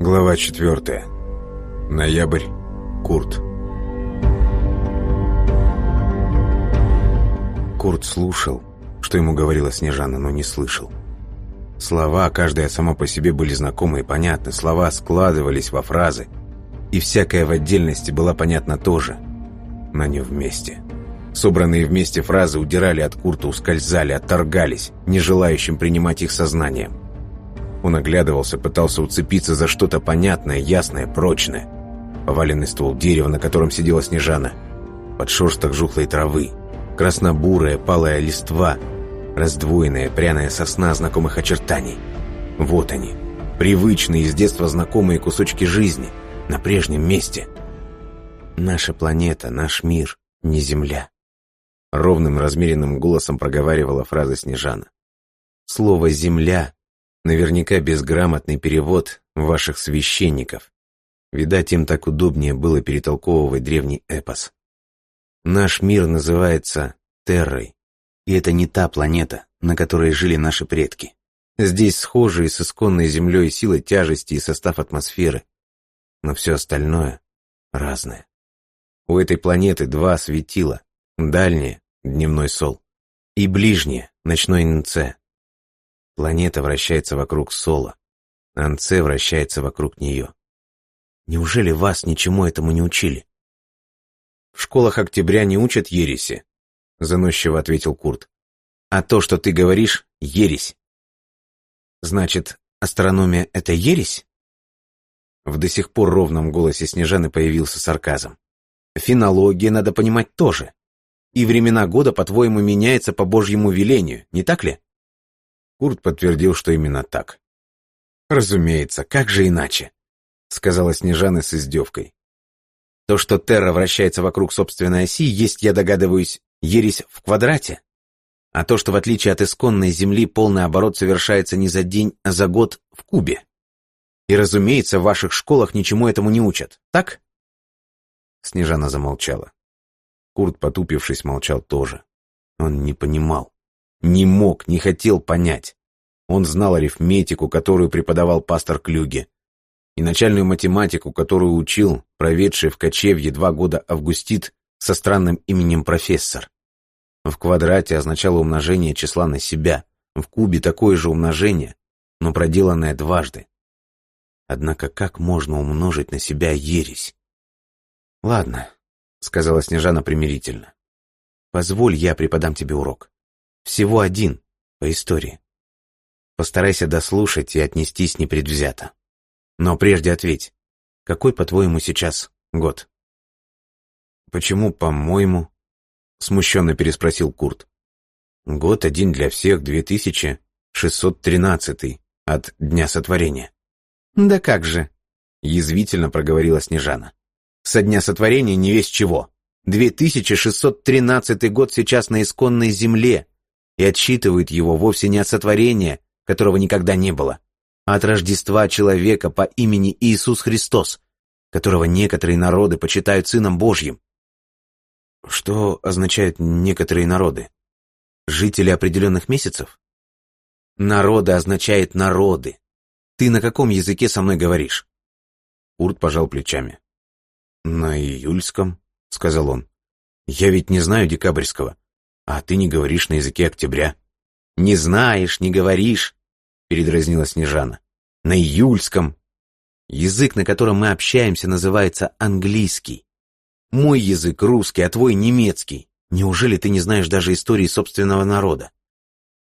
Глава 4. Ноябрь. Курт. Курт слушал, что ему говорила Снежана, но не слышал. Слова, каждая сама по себе были знакомы и понятны, слова складывались во фразы, и всякая в отдельности была понятна тоже, но не вместе. Собранные вместе фразы удирали от Курта, ускользали, отторгались, не желающим принимать их сознанием. Он оглядывался, пытался уцепиться за что-то понятное, ясное, прочное. Поваленный ствол дерева, на котором сидела Снежана. Под шерсток жухлой травы. Краснобурая, палая листва. Раздвоенная, пряная сосна знакомых очертаний. Вот они. Привычные, с детства знакомые кусочки жизни. На прежнем месте. Наша планета, наш мир, не Земля. Ровным размеренным голосом проговаривала фраза Снежана. Слово «земля» Наверняка безграмотный перевод ваших священников. Видать, им так удобнее было перетолковывать древний эпос. Наш мир называется Террой, и это не та планета, на которой жили наши предки. Здесь схожие с исконной Землей силы тяжести и состав атмосферы, но все остальное разное. У этой планеты два светила, дальнее — дневной сол, и ближнее — ночной НЦ. Планета вращается вокруг Сола. Анце вращается вокруг нее. Неужели вас ничему этому не учили? В школах октября не учат ереси, заносчиво ответил Курт. А то, что ты говоришь, ересь. Значит, астрономия — это ересь? В до сих пор ровном голосе Снежаны появился сарказм. Фенология, надо понимать, тоже. И времена года, по-твоему, меняются по Божьему велению, не так ли? Курт подтвердил, что именно так. «Разумеется, как же иначе?» — сказала Снежана с издевкой. «То, что Терра вращается вокруг собственной оси, есть, я догадываюсь, ересь в квадрате. А то, что в отличие от исконной Земли полный оборот совершается не за день, а за год в кубе. И, разумеется, в ваших школах ничему этому не учат, так?» Снежана замолчала. Курт, потупившись, молчал тоже. Он не понимал. Не мог, не хотел понять. Он знал арифметику, которую преподавал пастор Клюге, и начальную математику, которую учил проведший в кочевье два года августит со странным именем профессор. В квадрате означало умножение числа на себя, в кубе такое же умножение, но проделанное дважды. Однако как можно умножить на себя ересь? «Ладно», — сказала Снежана примирительно. «Позволь, я преподам тебе урок. Всего один по истории. Постарайся дослушать и отнестись непредвзято. Но прежде ответь, какой, по-твоему, сейчас год? Почему, по-моему? Смущенно переспросил Курт. Год один для всех 2613 от Дня Сотворения. Да как же, язвительно проговорила Снежана. Со Дня Сотворения не весь чего. 2613 год сейчас на исконной земле, и отсчитывают его вовсе не от сотворения, которого никогда не было, а от Рождества человека по имени Иисус Христос, которого некоторые народы почитают Сыном Божьим. Что означают некоторые народы? Жители определенных месяцев? Народы означает народы. Ты на каком языке со мной говоришь? Урт пожал плечами. На июльском, сказал он. Я ведь не знаю декабрьского. «А ты не говоришь на языке октября». «Не знаешь, не говоришь», — передразнила Снежана. «На июльском. Язык, на котором мы общаемся, называется английский. Мой язык русский, а твой немецкий. Неужели ты не знаешь даже истории собственного народа?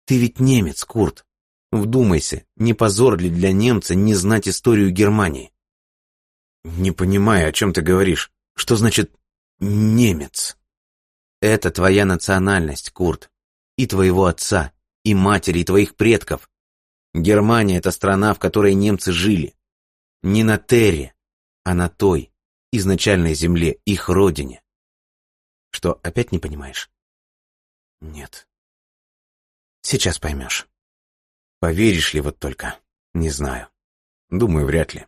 Ты ведь немец, Курт. Вдумайся, не позор ли для немца не знать историю Германии? Не понимаю, о чем ты говоришь. Что значит «немец»? Это твоя национальность, Курт. И твоего отца, и матери, и твоих предков. Германия — это страна, в которой немцы жили. Не на Терре, а на той, изначальной земле, их родине. Что, опять не понимаешь? Нет. Сейчас поймешь. Поверишь ли вот только? Не знаю. Думаю, вряд ли.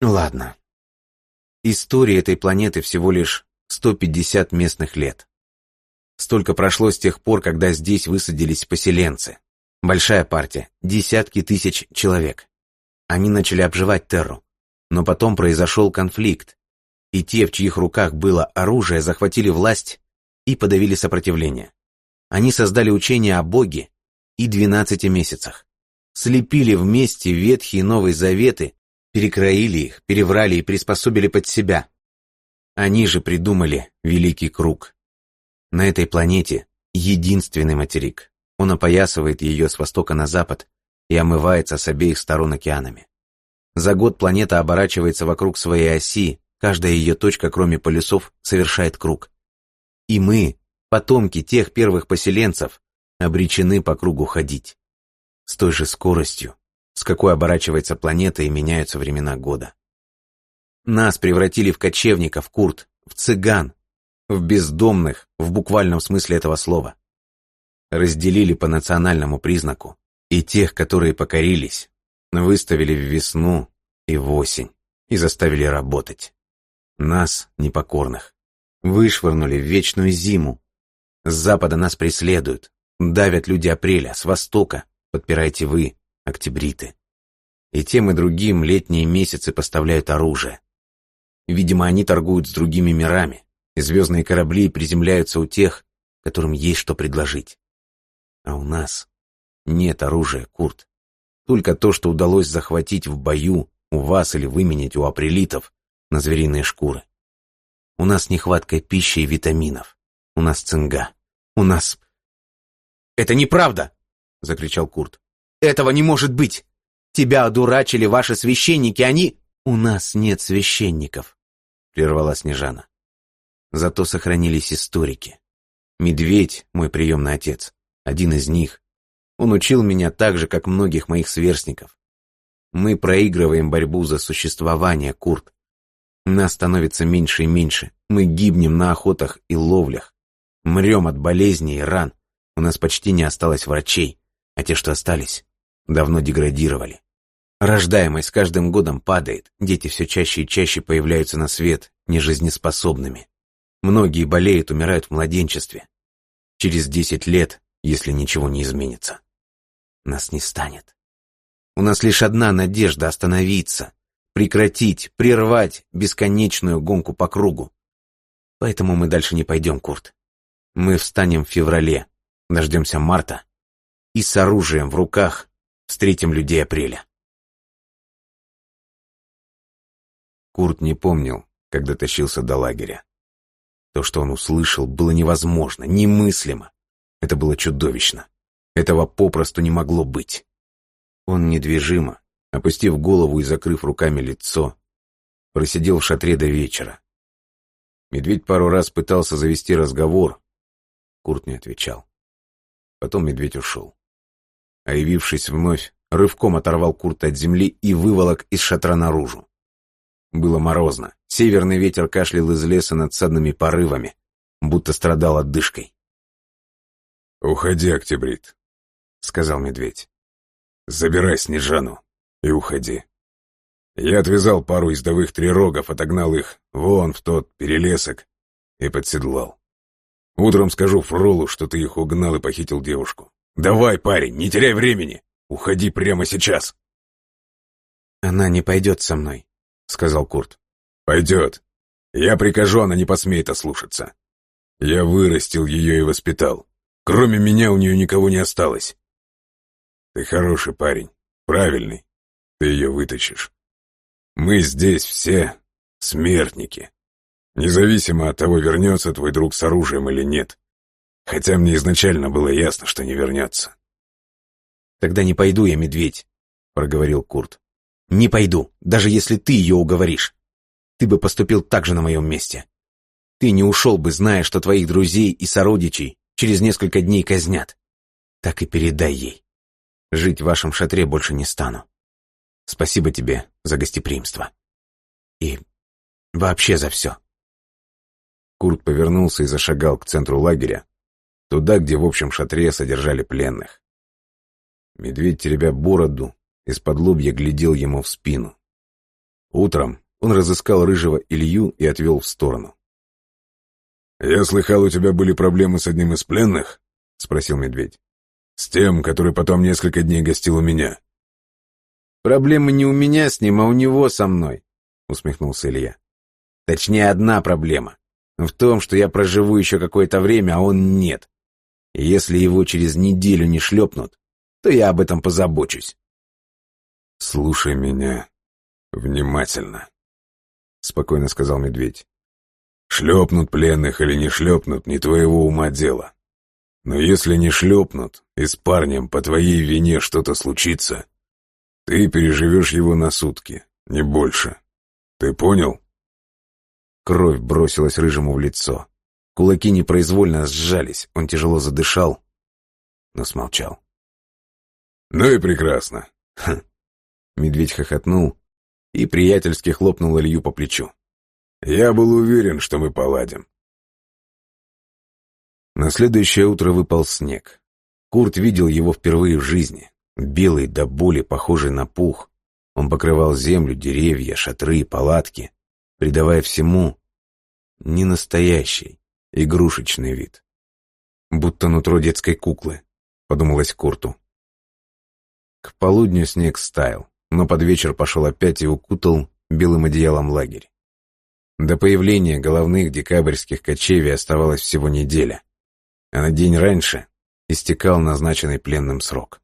Ладно. История этой планеты всего лишь 150 местных лет. Столько прошло с тех пор, когда здесь высадились поселенцы. Большая партия, десятки тысяч человек. Они начали обживать Терру. Но потом произошел конфликт, и те, в чьих руках было оружие, захватили власть и подавили сопротивление. Они создали учение о Боге и двенадцати месяцах. Слепили вместе Ветхие и Новые Заветы, перекроили их, переврали и приспособили под себя. Они же придумали Великий Круг. На этой планете единственный материк. Он опоясывает ее с востока на запад и омывается с обеих сторон океанами. За год планета оборачивается вокруг своей оси, каждая ее точка, кроме полюсов, совершает круг. И мы, потомки тех первых поселенцев, обречены по кругу ходить. С той же скоростью, с какой оборачивается планета и меняются времена года. Нас превратили в кочевников, Курт, в цыган, в бездомных, в буквальном смысле этого слова. Разделили по национальному признаку, и тех, которые покорились, выставили в весну и в осень и заставили работать. Нас, непокорных, вышвырнули в вечную зиму. С запада нас преследуют, давят люди апреля, с востока подпираете вы, октябриты. И тем и другим летние месяцы поставляют оружие. Видимо, они торгуют с другими мирами, и звездные корабли приземляются у тех, которым есть что предложить. А у нас нет оружия, Курт. Только то, что удалось захватить в бою у вас или выменять у апрелитов на звериные шкуры. У нас нехватка пищи и витаминов. У нас цинга. У нас... «Это неправда!» — закричал Курт. «Этого не может быть! Тебя одурачили ваши священники, они...» «У нас нет священников», — прервала Снежана. «Зато сохранились историки. Медведь, мой приемный отец, один из них, он учил меня так же, как многих моих сверстников. Мы проигрываем борьбу за существование, Курт. Нас становится меньше и меньше. Мы гибнем на охотах и ловлях. Мрем от болезней и ран. У нас почти не осталось врачей, а те, что остались, давно деградировали. Рождаемость с каждым годом падает, дети все чаще и чаще появляются на свет нежизнеспособными. Многие болеют, умирают в младенчестве. Через десять лет, если ничего не изменится нас не станет. У нас лишь одна надежда остановиться, прекратить, прервать бесконечную гонку по кругу. Поэтому мы дальше не пойдем, Курт. Мы встанем в феврале, дождемся марта и с оружием в руках встретим людей апреля. Курт не помнил, когда тащился до лагеря. То, что он услышал, было невозможно, немыслимо. Это было чудовищно. Этого попросту не могло быть. Он недвижимо, опустив голову и закрыв руками лицо, просидел в шатре до вечера. Медведь пару раз пытался завести разговор. Курт не отвечал. Потом медведь ушел. А явившись вновь, рывком оторвал Курта от земли и выволок из шатра наружу. Было морозно. Северный ветер кашлял из леса надсадными порывами, будто страдал отдышкой. «Уходи, Октябрит», — сказал медведь. «Забирай Снежану и уходи. Я отвязал пару ездовых трирогов, отогнал их вон в тот перелесок и подседлал. Утром скажу Фролу, что ты их угнал и похитил девушку. Давай, парень, не теряй времени! Уходи прямо сейчас!» «Она не пойдет со мной», — сказал Курт. «Пойдет. Я прикажу, она не посмеет ослушаться. Я вырастил ее и воспитал. Кроме меня у нее никого не осталось. Ты хороший парень, правильный. Ты ее вытащишь. Мы здесь все смертники. Независимо от того, вернется твой друг с оружием или нет. Хотя мне изначально было ясно, что не вернется. «Тогда не пойду я, медведь», — проговорил Курт. «Не пойду, даже если ты ее уговоришь. Ты бы поступил так же на моем месте. Ты не ушел бы, зная, что твоих друзей и сородичей через несколько дней казнят. Так и передай ей. Жить в вашем шатре больше не стану. Спасибо тебе за гостеприимство. И вообще за все. Курт повернулся и зашагал к центру лагеря, туда, где в общем шатре содержали пленных. Медведь, теребя бороду, из-под лобья глядел ему в спину. Утром он разыскал рыжего Илью и отвел в сторону. «Я слыхал, у тебя были проблемы с одним из пленных?» — спросил медведь. С тем, который потом несколько дней гостил у меня. Проблема не у меня с ним, а у него со мной, усмехнулся Илья. Точнее, одна проблема. В том, что я проживу еще какое-то время, а он нет. И если его через неделю не шлепнут, то я об этом позабочусь. «Слушай меня внимательно», — спокойно сказал медведь. «Шлепнут пленных или не шлепнут, не твоего ума дело. Но если не шлепнут, и с парнем по твоей вине что-то случится, ты переживешь его на сутки, не больше. Ты понял?» Кровь бросилась рыжему в лицо. Кулаки непроизвольно сжались, он тяжело задышал, но смолчал. «Ну и прекрасно!» Ха. Медведь хохотнул и приятельски хлопнул Илью по плечу. «Я был уверен, что мы поладим. На следующее утро выпал снег. Курт видел его впервые в жизни. Белый до боли, похожий на пух. Он покрывал землю, деревья, шатры, палатки, придавая всему ненастоящий, игрушечный вид. Будто нутро детской куклы, подумалось Курту. К полудню снег стаял, но под вечер пошел опять и укутал белым одеялом лагерь. До появления головных декабрьских кочевий оставалось всего неделя а на день раньше истекал назначенный пленным срок.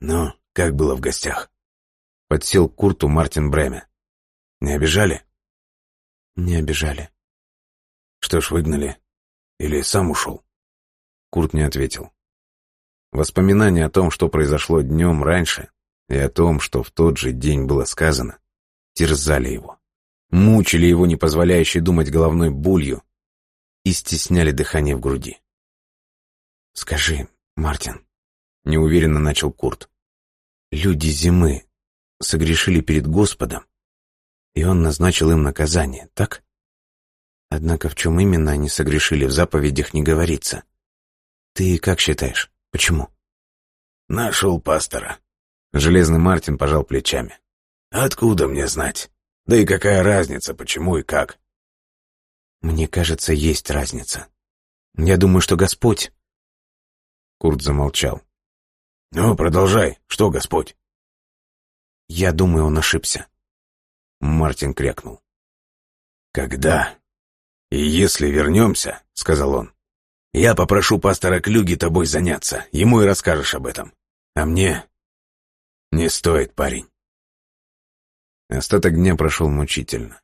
«Ну, как было в гостях?» Подсел к Курту Мартин Бреме. «Не обижали?» «Не обижали». «Что ж, выгнали? Или сам ушел?» Курт не ответил. Воспоминания о том, что произошло днем раньше, и о том, что в тот же день было сказано, терзали его. Мучили его, не позволяющие думать головной болью, и стесняли дыхание в груди. «Скажи, Мартин», — неуверенно начал Курт, — «люди зимы согрешили перед Господом, и Он назначил им наказание, так? Однако в чем именно они согрешили, в заповедях не говорится. Ты как считаешь, почему?» «Нашел пастора». Железный Мартин пожал плечами. «Откуда мне знать? Да и какая разница, почему и как? Мне кажется, есть разница. Я думаю, что Господь...» Курт замолчал. «Ну, продолжай. Что Господь?» «Я думаю, он ошибся». Мартин крякнул. «Когда? И если вернемся, — сказал он, — я попрошу пастора Клюги тобой заняться, ему и расскажешь об этом. А мне не стоит, парень». Остаток дня прошел мучительно.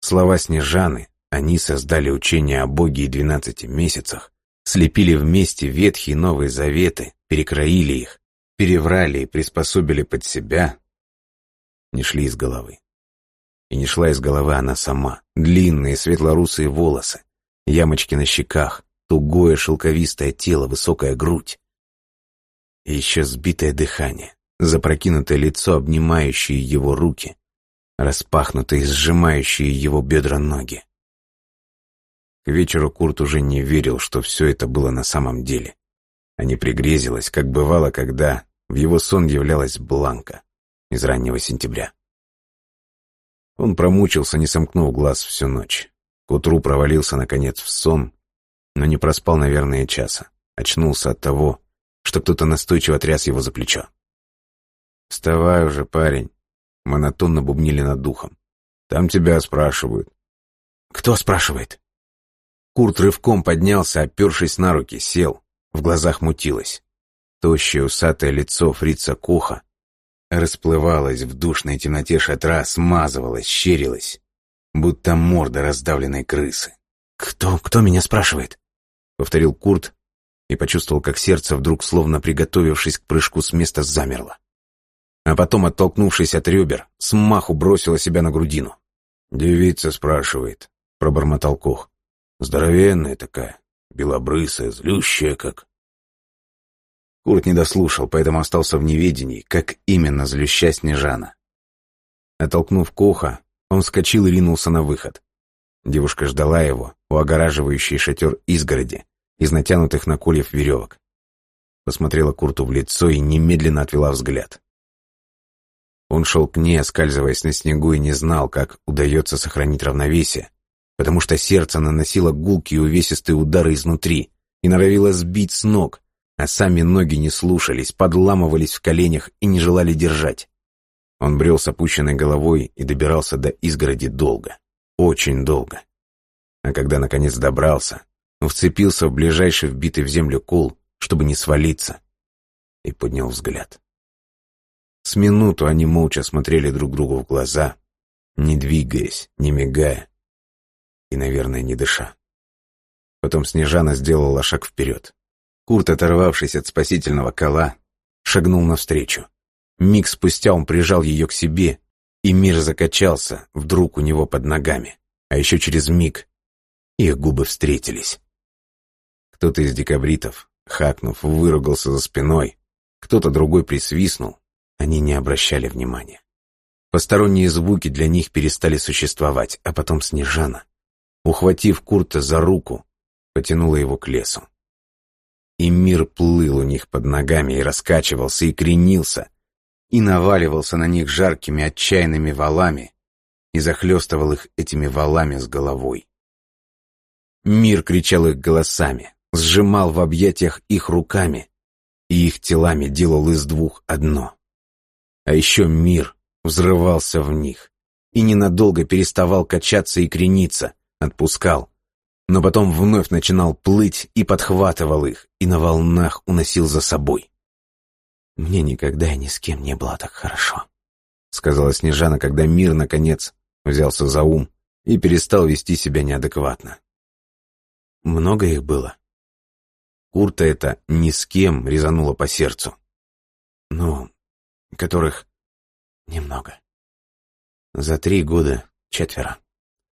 Слова Снежаны, они создали учение о Боге и двенадцати месяцах, слепили вместе ветхие новые заветы, перекроили их, переврали и приспособили под себя, не шли из головы. И не шла из головы она сама. Длинные светлорусые волосы, ямочки на щеках, тугое шелковистое тело, высокая грудь. И еще сбитое дыхание, запрокинутое лицо, обнимающие его руки, распахнутые, сжимающие его бедра ноги. К вечеру Курт уже не верил, что все это было на самом деле. А не пригрезилось, как бывало, когда в его сон являлась Бланка из раннего сентября. Он промучился, не сомкнув глаз всю ночь. К утру провалился, наконец, в сон, но не проспал, наверное, часа. Очнулся от того, что кто-то настойчиво тряс его за плечо. «Вставай уже, парень!» Монотонно бубнили над духом. «Там тебя спрашивают». «Кто спрашивает?» Курт рывком поднялся, опершись на руки, сел. В глазах мутилось. Тощее усатое лицо фрица Коха расплывалось в душной темноте шатра, смазывалось, щерилось, будто морда раздавленной крысы. «Кто, кто меня спрашивает?» — повторил Курт и почувствовал, как сердце вдруг, словно приготовившись к прыжку с места, замерло. А потом, оттолкнувшись от ребер, смаху бросила себя на грудину. «Девица спрашивает», — пробормотал Кох. Здоровенная такая, белобрысая, злющая как. Курт не дослушал, поэтому остался в неведении, как именно злюща Снежана. Оттолкнув Коха, он вскочил и ринулся на выход. Девушка ждала его у огораживающей шатер изгороди из натянутых на кольев веревок. Посмотрела Курту в лицо и немедленно отвела взгляд. Он шел к ней, оскальзываясь на снегу, и не знал, как удается сохранить равновесие, потому что сердце наносило гулкие увесистые удары изнутри и норовило сбить с ног, а сами ноги не слушались, подламывались в коленях и не желали держать. Он брел с опущенной головой и добирался до изгороди долго, очень долго. А когда наконец добрался, вцепился в ближайший вбитый в землю кол, чтобы не свалиться, и поднял взгляд. С минуту они молча смотрели друг другу в глаза, не двигаясь, не мигая и, наверное, не дыша. Потом Снежана сделала шаг вперед. Курт, оторвавшись от спасительного кола, шагнул навстречу. Миг спустя он прижал ее к себе, и мир закачался вдруг у него под ногами. А еще через миг их губы встретились. Кто-то из декабритов, хакнув, выругался за спиной, кто-то другой присвистнул, они не обращали внимания. Посторонние звуки для них перестали существовать, а потом Снежана, ухватив Курта за руку, потянула его к лесу. И мир плыл у них под ногами и раскачивался, и кренился, и наваливался на них жаркими отчаянными валами, и захлестывал их этими валами с головой. Мир кричал их голосами, сжимал в объятиях их руками, и их телами делал из двух одно. А еще мир взрывался в них и ненадолго переставал качаться и крениться, отпускал, но потом вновь начинал плыть и подхватывал их, и на волнах уносил за собой. «Мне никогда и ни с кем не было так хорошо», — сказала Снежана, когда мир, наконец, взялся за ум и перестал вести себя неадекватно. «Много их было?» Курта это ни с кем резануло по сердцу. Ну, которых немного. За три года четверо.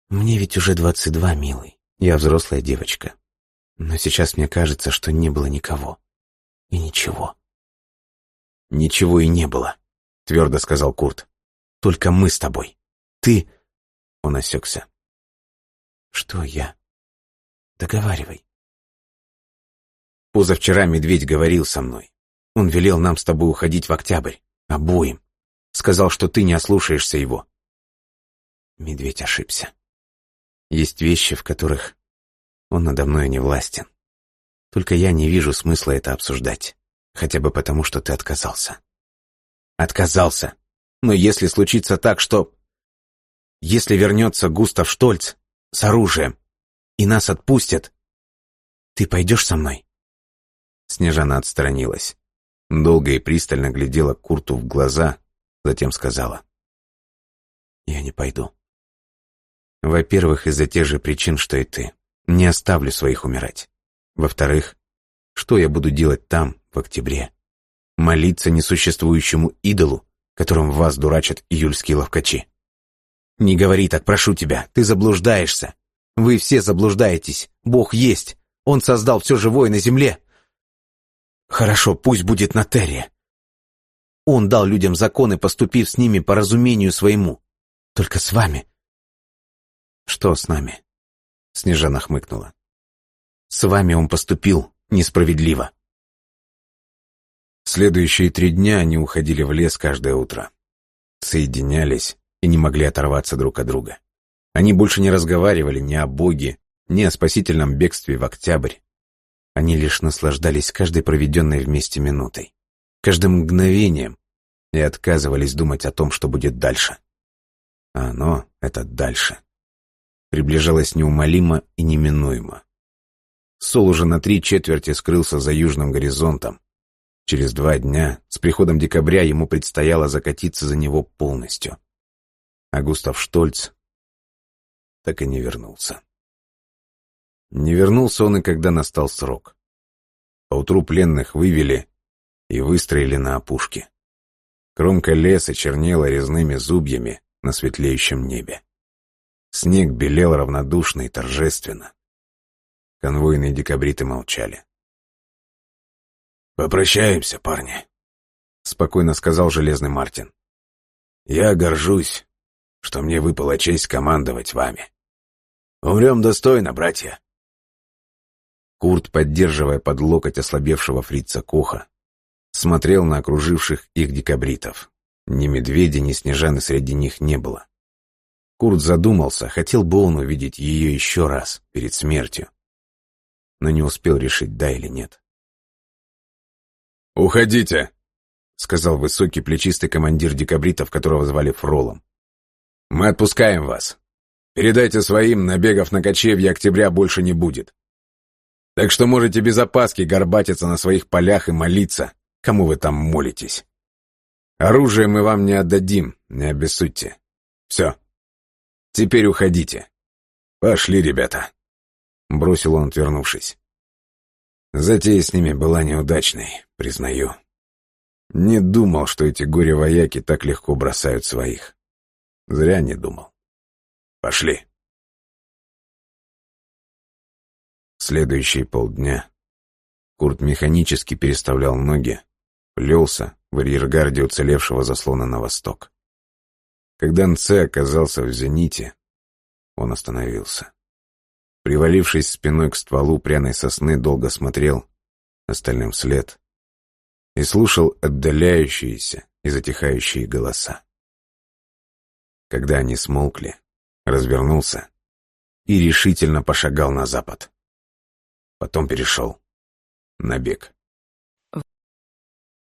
Мне ведь уже двадцать два, милый. Я взрослая девочка. Но сейчас мне кажется, что не было никого. И ничего. Ничего и не было, твердо сказал Курт. Только мы с тобой. Ты... Он осекся. Что я? Договаривай. Позавчера медведь говорил со мной. Он велел нам с тобой уходить в октябрь. Обоим. Сказал, что ты не ослушаешься его. Медведь ошибся. Есть вещи, в которых он надо мной не властен. Только я не вижу смысла это обсуждать. Хотя бы потому, что ты отказался. Отказался. Но если случится так, что... Если вернется Густав Штольц с оружием, и нас отпустят, ты пойдешь со мной? Снежана отстранилась. Долго и пристально глядела Курту в глаза, затем сказала. «Я не пойду. Во-первых, из-за тех же причин, что и ты. Не оставлю своих умирать. Во-вторых, что я буду делать там, в октябре? Молиться несуществующему идолу, которым вас дурачат июльские ловкачи? Не говори так, прошу тебя, ты заблуждаешься. Вы все заблуждаетесь. Бог есть. Он создал все живое на земле. Хорошо, пусть будет на Терре. Он дал людям законы, поступив с ними по разумению своему. Только с вами. Что с нами? Снежана хмыкнула. С вами он поступил несправедливо. Следующие три дня они уходили в лес каждое утро. Соединялись и не могли оторваться друг от друга. Они больше не разговаривали ни о Боге, ни о спасительном бегстве в октябрь. Они лишь наслаждались каждой проведенной вместе минутой, каждым мгновением и отказывались думать о том, что будет дальше. А оно, это дальше, приближалось неумолимо и неминуемо. Сол уже на три четверти скрылся за южным горизонтом. Через два дня, с приходом декабря, ему предстояло закатиться за него полностью. А Густав Штольц так и не вернулся. Не вернулся он и когда настал срок. Поутру пленных вывели и выстроили на опушке. Кромка леса чернела резными зубьями на светлеющем небе. Снег белел равнодушно и торжественно. Конвойные декабриты молчали. «Попрощаемся, парни», — спокойно сказал Железный Мартин. «Я горжусь, что мне выпала честь командовать вами. Умрем достойно, братья». Курт, поддерживая под локоть ослабевшего фрица Коха, смотрел на окруживших их декабритов. Ни медведя, ни снежаны среди них не было. Курт задумался, хотел бы он увидеть ее еще раз, перед смертью. Но не успел решить, да или нет. «Уходите!» — сказал высокий плечистый командир декабритов, которого звали Фролом. «Мы отпускаем вас. Передайте своим, набегов на кочевье октября больше не будет. Так что можете без опаски горбатиться на своих полях и молиться, кому вы там молитесь. Оружие мы вам не отдадим, не обессудьте. Все. Теперь уходите. Пошли, ребята. Бросил он, отвернувшись. Затея с ними была неудачной, признаю. Не думал, что эти горе-вояки так легко бросают своих. Зря не думал. Пошли. Следующие полдня Курт механически переставлял ноги, плелся в арьергарде уцелевшего заслона на восток. Когда НЦ оказался в зените, он остановился. Привалившись спиной к стволу пряной сосны, долго смотрел остальным вслед и слушал отдаляющиеся и затихающие голоса. Когда они смолкли, развернулся и решительно пошагал на запад. Потом перешел на бег.